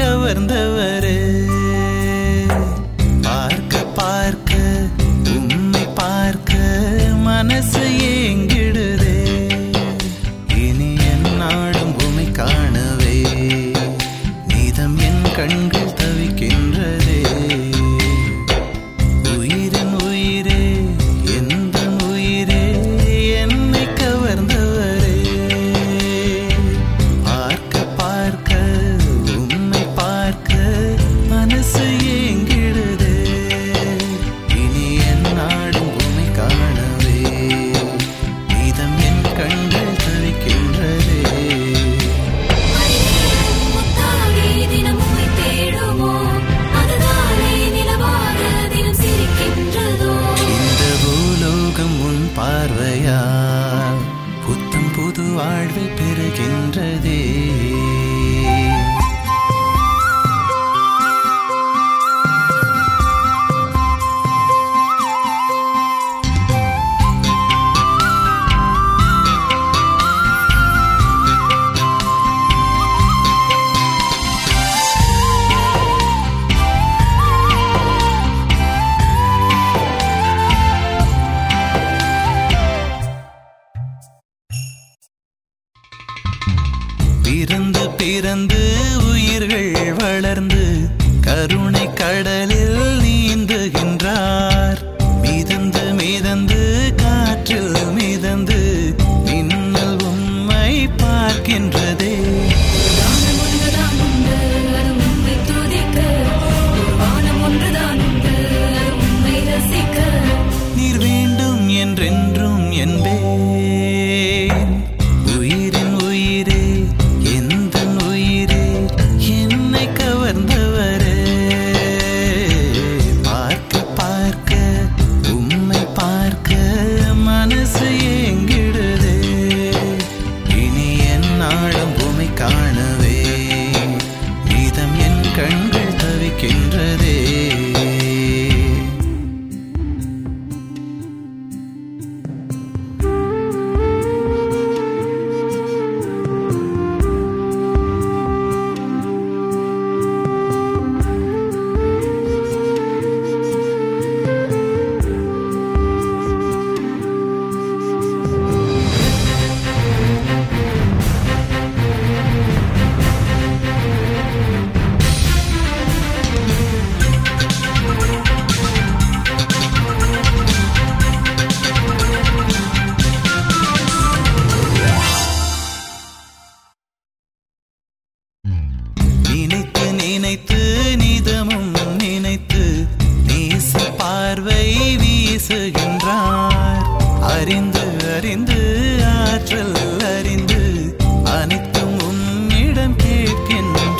கவர்ந்தவர் வாழ்வை பெறுகின்றதே பிறந்து உயிர்கள் வளர்ந்து கருணை கடலில் நீந்துகின்றார். மிதந்து மிதந்து காற்றில் மிதந்து இருக்கின்றது நினைத்து நிதமும் நினைத்து நேச பார்வை வீசுகின்றார். அறிந்து அறிந்து ஆற்றல் அறிந்து அனைத்தும் உன்னிடம் கேட்கின்ற